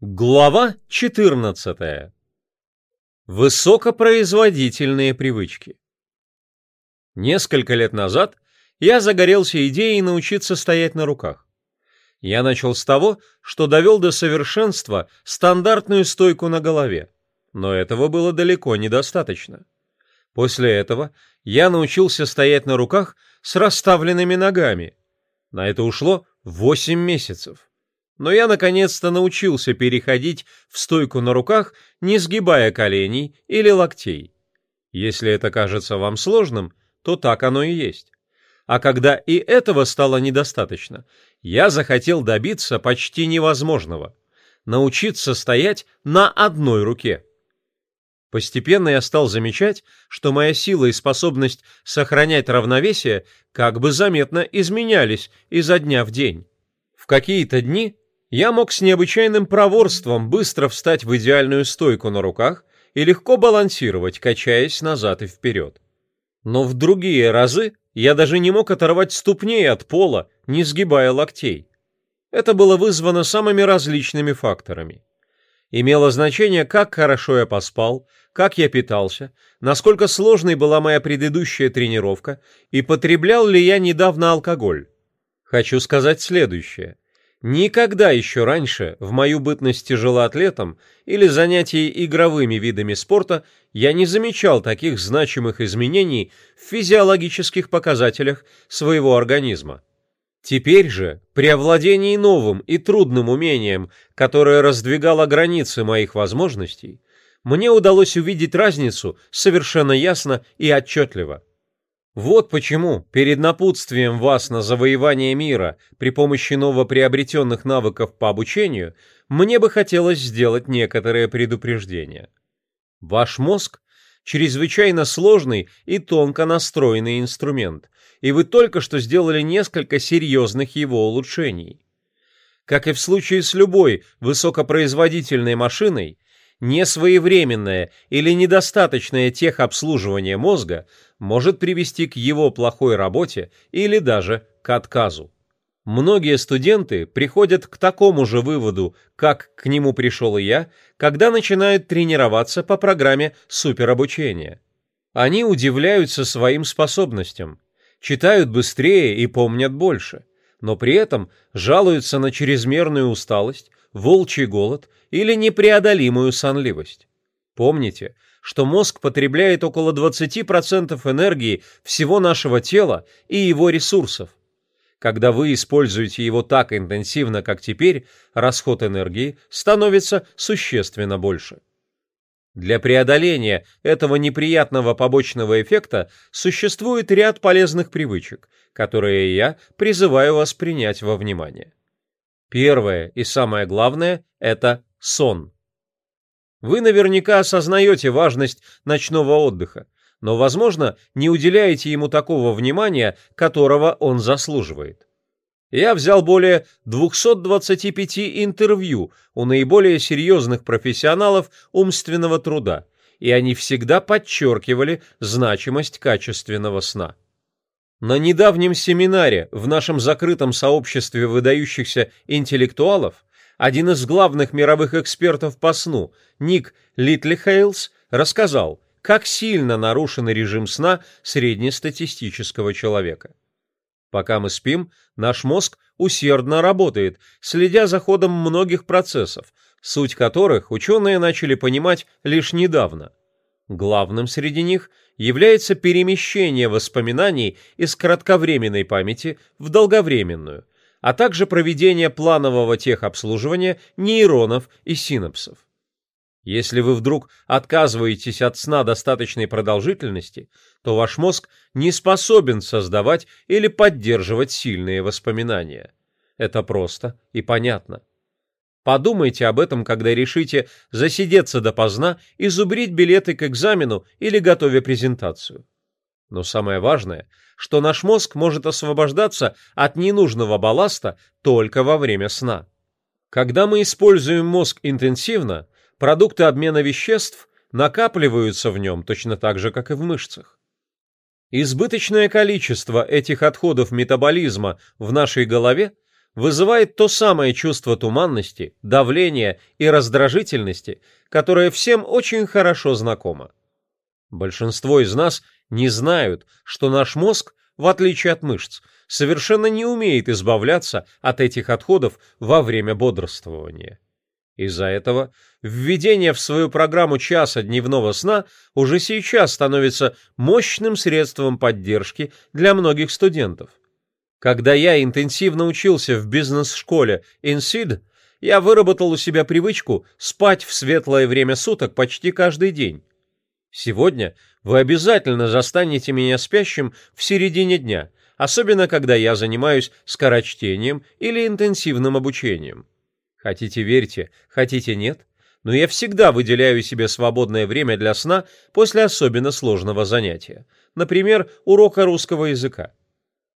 Глава 14. Высокопроизводительные привычки. Несколько лет назад я загорелся идеей научиться стоять на руках. Я начал с того, что довел до совершенства стандартную стойку на голове, но этого было далеко недостаточно. После этого я научился стоять на руках с расставленными ногами. На это ушло 8 месяцев но я наконец-то научился переходить в стойку на руках, не сгибая коленей или локтей. Если это кажется вам сложным, то так оно и есть. А когда и этого стало недостаточно, я захотел добиться почти невозможного – научиться стоять на одной руке. Постепенно я стал замечать, что моя сила и способность сохранять равновесие как бы заметно изменялись изо дня в день. В какие-то дни я мог с необычайным проворством быстро встать в идеальную стойку на руках и легко балансировать, качаясь назад и вперед. Но в другие разы я даже не мог оторвать ступней от пола, не сгибая локтей. Это было вызвано самыми различными факторами. Имело значение, как хорошо я поспал, как я питался, насколько сложной была моя предыдущая тренировка и потреблял ли я недавно алкоголь. Хочу сказать следующее. Никогда еще раньше в мою бытность тяжелоатлетом или занятий игровыми видами спорта я не замечал таких значимых изменений в физиологических показателях своего организма. Теперь же, при овладении новым и трудным умением, которое раздвигало границы моих возможностей, мне удалось увидеть разницу совершенно ясно и отчетливо – вот почему перед напутствием вас на завоевание мира при помощи новоприобретенных навыков по обучению мне бы хотелось сделать некоторое предупреждение. Ваш мозг – чрезвычайно сложный и тонко настроенный инструмент, и вы только что сделали несколько серьезных его улучшений. Как и в случае с любой высокопроизводительной машиной – несвоевременное или недостаточное техобслуживание мозга может привести к его плохой работе или даже к отказу. Многие студенты приходят к такому же выводу, как к нему пришел и я, когда начинают тренироваться по программе суперобучения. Они удивляются своим способностям, читают быстрее и помнят больше, но при этом жалуются на чрезмерную усталость, волчий голод или непреодолимую сонливость. Помните, что мозг потребляет около 20% энергии всего нашего тела и его ресурсов. Когда вы используете его так интенсивно, как теперь, расход энергии становится существенно больше. Для преодоления этого неприятного побочного эффекта существует ряд полезных привычек, которые я призываю вас принять во внимание. Первое и самое главное – это сон. Вы наверняка осознаете важность ночного отдыха, но, возможно, не уделяете ему такого внимания, которого он заслуживает. Я взял более 225 интервью у наиболее серьезных профессионалов умственного труда, и они всегда подчеркивали значимость качественного сна. На недавнем семинаре в нашем закрытом сообществе выдающихся интеллектуалов один из главных мировых экспертов по сну, Ник Литтлхейлс, рассказал, как сильно нарушен режим сна среднестатистического человека. Пока мы спим, наш мозг усердно работает, следя за ходом многих процессов, суть которых ученые начали понимать лишь недавно. Главным среди них является перемещение воспоминаний из кратковременной памяти в долговременную – а также проведение планового техобслуживания нейронов и синапсов. Если вы вдруг отказываетесь от сна достаточной продолжительности, то ваш мозг не способен создавать или поддерживать сильные воспоминания. Это просто и понятно. Подумайте об этом, когда решите засидеться допоздна, изубрить билеты к экзамену или готовя презентацию. Но самое важное, что наш мозг может освобождаться от ненужного балласта только во время сна. Когда мы используем мозг интенсивно, продукты обмена веществ накапливаются в нем точно так же, как и в мышцах. Избыточное количество этих отходов метаболизма в нашей голове вызывает то самое чувство туманности, давления и раздражительности, которое всем очень хорошо знакомо. Большинство из нас не знают, что наш мозг, в отличие от мышц, совершенно не умеет избавляться от этих отходов во время бодрствования. Из-за этого введение в свою программу часа дневного сна уже сейчас становится мощным средством поддержки для многих студентов. Когда я интенсивно учился в бизнес-школе INSEED, я выработал у себя привычку спать в светлое время суток почти каждый день, Сегодня вы обязательно застанете меня спящим в середине дня, особенно когда я занимаюсь скорочтением или интенсивным обучением. Хотите верьте, хотите нет, но я всегда выделяю себе свободное время для сна после особенно сложного занятия, например, урока русского языка.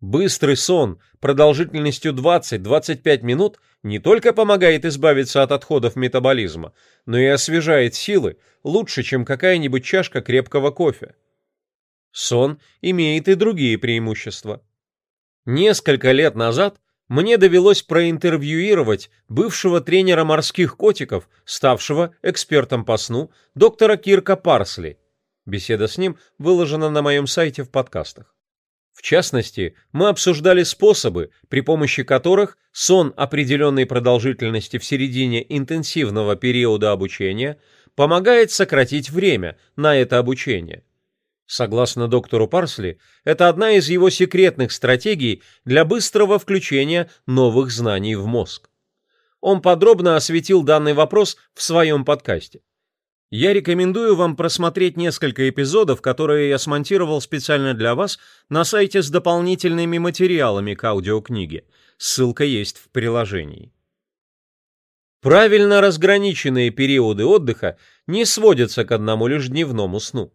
Быстрый сон продолжительностью 20-25 минут не только помогает избавиться от отходов метаболизма, но и освежает силы лучше, чем какая-нибудь чашка крепкого кофе. Сон имеет и другие преимущества. Несколько лет назад мне довелось проинтервьюировать бывшего тренера морских котиков, ставшего экспертом по сну, доктора Кирка Парсли. Беседа с ним выложена на моем сайте в подкастах. В частности, мы обсуждали способы, при помощи которых сон определенной продолжительности в середине интенсивного периода обучения помогает сократить время на это обучение. Согласно доктору Парсли, это одна из его секретных стратегий для быстрого включения новых знаний в мозг. Он подробно осветил данный вопрос в своем подкасте. Я рекомендую вам просмотреть несколько эпизодов, которые я смонтировал специально для вас на сайте с дополнительными материалами к аудиокниге. Ссылка есть в приложении. Правильно разграниченные периоды отдыха не сводятся к одному лишь дневному сну.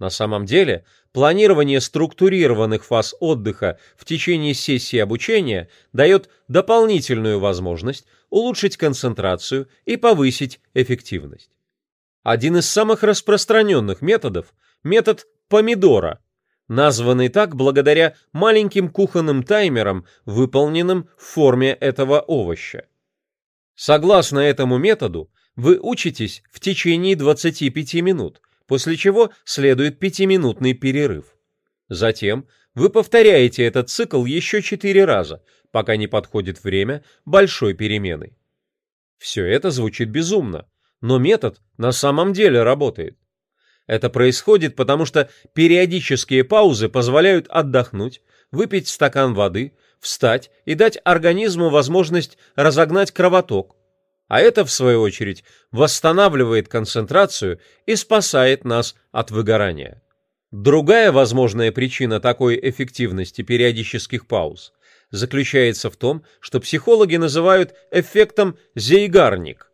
На самом деле, планирование структурированных фаз отдыха в течение сессии обучения дает дополнительную возможность улучшить концентрацию и повысить эффективность один из самых распространенных методов – метод помидора, названный так благодаря маленьким кухонным таймерам, выполненным в форме этого овоща. Согласно этому методу, вы учитесь в течение 25 минут, после чего следует 5-минутный перерыв. Затем вы повторяете этот цикл еще 4 раза, пока не подходит время большой перемены. Все это звучит безумно, но метод на самом деле работает. Это происходит потому, что периодические паузы позволяют отдохнуть, выпить стакан воды, встать и дать организму возможность разогнать кровоток. А это, в свою очередь, восстанавливает концентрацию и спасает нас от выгорания. Другая возможная причина такой эффективности периодических пауз заключается в том, что психологи называют эффектом «зейгарник»,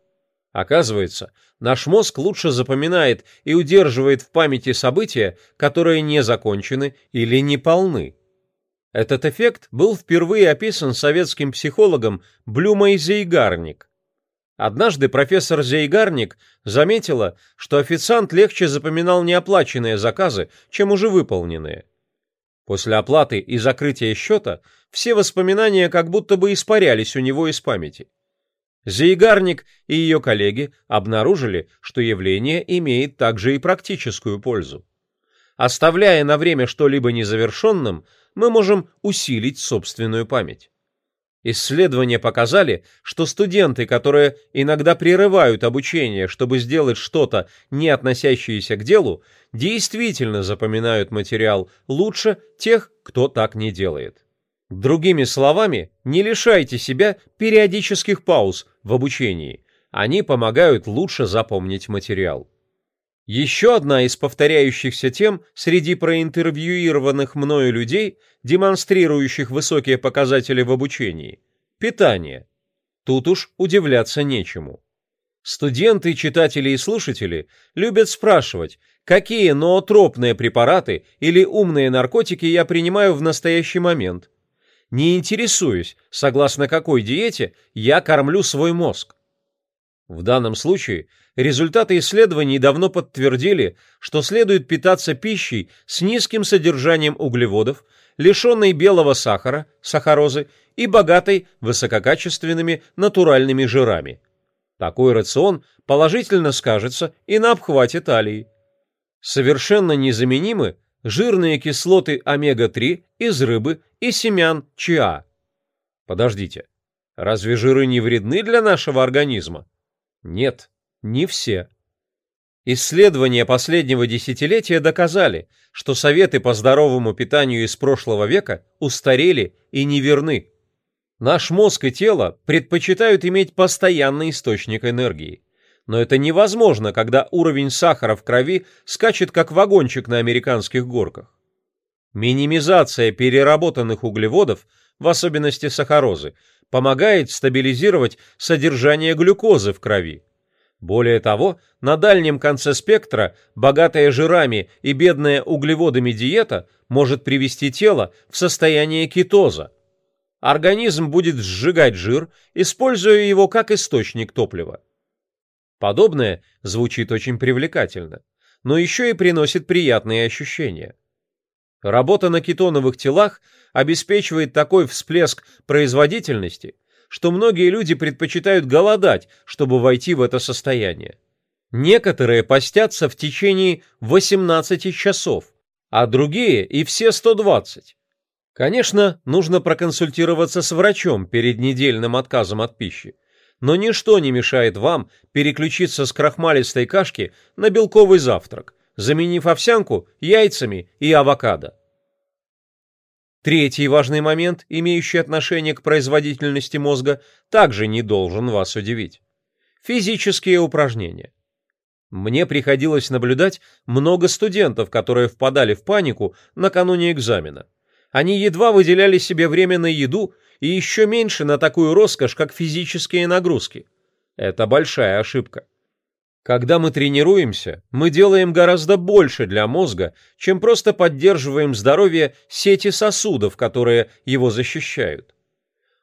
Оказывается, наш мозг лучше запоминает и удерживает в памяти события, которые не закончены или не полны. Этот эффект был впервые описан советским психологом Блюмой Зейгарник. Однажды профессор Зейгарник заметила, что официант легче запоминал неоплаченные заказы, чем уже выполненные. После оплаты и закрытия счета все воспоминания как будто бы испарялись у него из памяти. Зейгарник и ее коллеги обнаружили, что явление имеет также и практическую пользу. Оставляя на время что-либо незавершенным, мы можем усилить собственную память. Исследования показали, что студенты, которые иногда прерывают обучение, чтобы сделать что-то, не относящееся к делу, действительно запоминают материал лучше тех, кто так не делает. Другими словами, не лишайте себя периодических пауз в обучении, они помогают лучше запомнить материал. Еще одна из повторяющихся тем среди проинтервьюированных мною людей, демонстрирующих высокие показатели в обучении – питание. Тут уж удивляться нечему. Студенты, читатели и слушатели любят спрашивать, какие ноотропные препараты или умные наркотики я принимаю в настоящий момент – не интересуюсь, согласно какой диете я кормлю свой мозг. В данном случае результаты исследований давно подтвердили, что следует питаться пищей с низким содержанием углеводов, лишенной белого сахара, сахарозы и богатой высококачественными натуральными жирами. Такой рацион положительно скажется и на обхвате талии. Совершенно незаменимы жирные кислоты омега-3 из рыбы и семян чиа. Подождите, разве жиры не вредны для нашего организма? Нет, не все. Исследования последнего десятилетия доказали, что советы по здоровому питанию из прошлого века устарели и неверны. Наш мозг и тело предпочитают иметь постоянный источник энергии – но это невозможно, когда уровень сахара в крови скачет как вагончик на американских горках. Минимизация переработанных углеводов, в особенности сахарозы, помогает стабилизировать содержание глюкозы в крови. Более того, на дальнем конце спектра богатая жирами и бедная углеводами диета может привести тело в состояние кетоза. Организм будет сжигать жир, используя его как источник топлива. Подобное звучит очень привлекательно, но еще и приносит приятные ощущения. Работа на кетоновых телах обеспечивает такой всплеск производительности, что многие люди предпочитают голодать, чтобы войти в это состояние. Некоторые постятся в течение 18 часов, а другие и все 120. Конечно, нужно проконсультироваться с врачом перед недельным отказом от пищи, но ничто не мешает вам переключиться с крахмалистой кашки на белковый завтрак, заменив овсянку яйцами и авокадо. Третий важный момент, имеющий отношение к производительности мозга, также не должен вас удивить. Физические упражнения. Мне приходилось наблюдать много студентов, которые впадали в панику накануне экзамена. Они едва выделяли себе время на еду и еще меньше на такую роскошь, как физические нагрузки. Это большая ошибка. Когда мы тренируемся, мы делаем гораздо больше для мозга, чем просто поддерживаем здоровье сети сосудов, которые его защищают.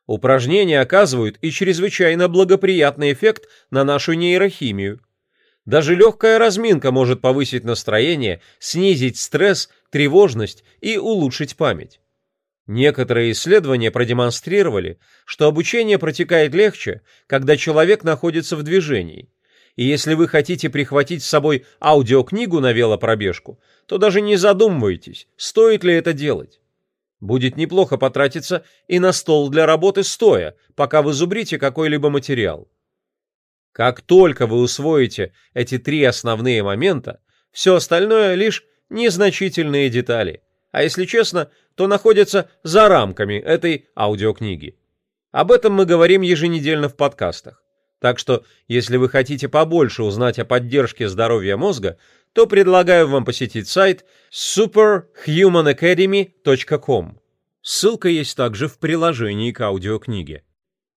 Упражнения оказывают и чрезвычайно благоприятный эффект на нашу нейрохимию – даже легкая разминка может повысить настроение, снизить стресс, тревожность и улучшить память. Некоторые исследования продемонстрировали, что обучение протекает легче, когда человек находится в движении. И если вы хотите прихватить с собой аудиокнигу на велопробежку, то даже не задумывайтесь, стоит ли это делать. Будет неплохо потратиться и на стол для работы стоя, пока вы зубрите какой-либо материал. Как только вы усвоите эти три основные момента, все остальное лишь незначительные детали, а если честно, то находятся за рамками этой аудиокниги. Об этом мы говорим еженедельно в подкастах. Так что, если вы хотите побольше узнать о поддержке здоровья мозга, то предлагаю вам посетить сайт superhumanacademy.com. Ссылка есть также в приложении к аудиокниге.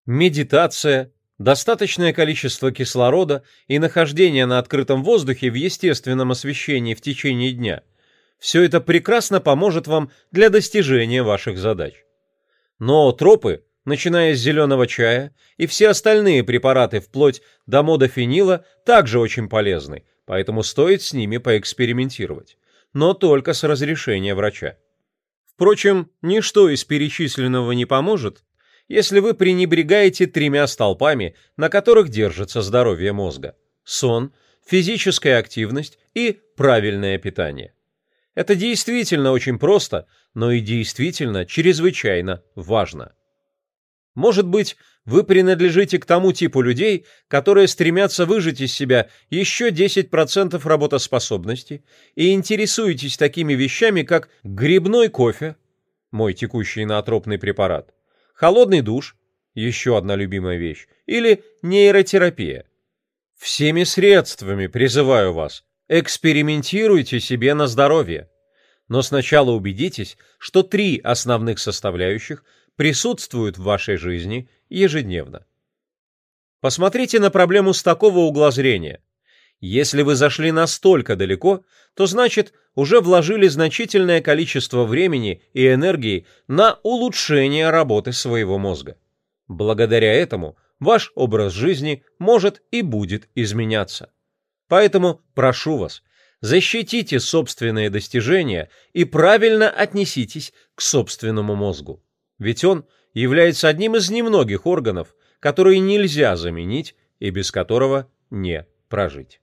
Медитация, Достаточное количество кислорода и нахождение на открытом воздухе в естественном освещении в течение дня – все это прекрасно поможет вам для достижения ваших задач. Но тропы, начиная с зеленого чая, и все остальные препараты вплоть до модофенила также очень полезны, поэтому стоит с ними поэкспериментировать, но только с разрешения врача. Впрочем, ничто из перечисленного не поможет, если вы пренебрегаете тремя столпами, на которых держится здоровье мозга – сон, физическая активность и правильное питание. Это действительно очень просто, но и действительно чрезвычайно важно. Может быть, вы принадлежите к тому типу людей, которые стремятся выжать из себя еще 10% работоспособности и интересуетесь такими вещами, как грибной кофе, мой текущий наотропный препарат, холодный душ, еще одна любимая вещь, или нейротерапия. Всеми средствами призываю вас, экспериментируйте себе на здоровье. Но сначала убедитесь, что три основных составляющих присутствуют в вашей жизни ежедневно. Посмотрите на проблему с такого угла зрения. Если вы зашли настолько далеко, то значит уже вложили значительное количество времени и энергии на улучшение работы своего мозга. Благодаря этому ваш образ жизни может и будет изменяться. Поэтому прошу вас, защитите собственные достижения и правильно отнеситесь к собственному мозгу. Ведь он является одним из немногих органов, которые нельзя заменить и без которого не прожить.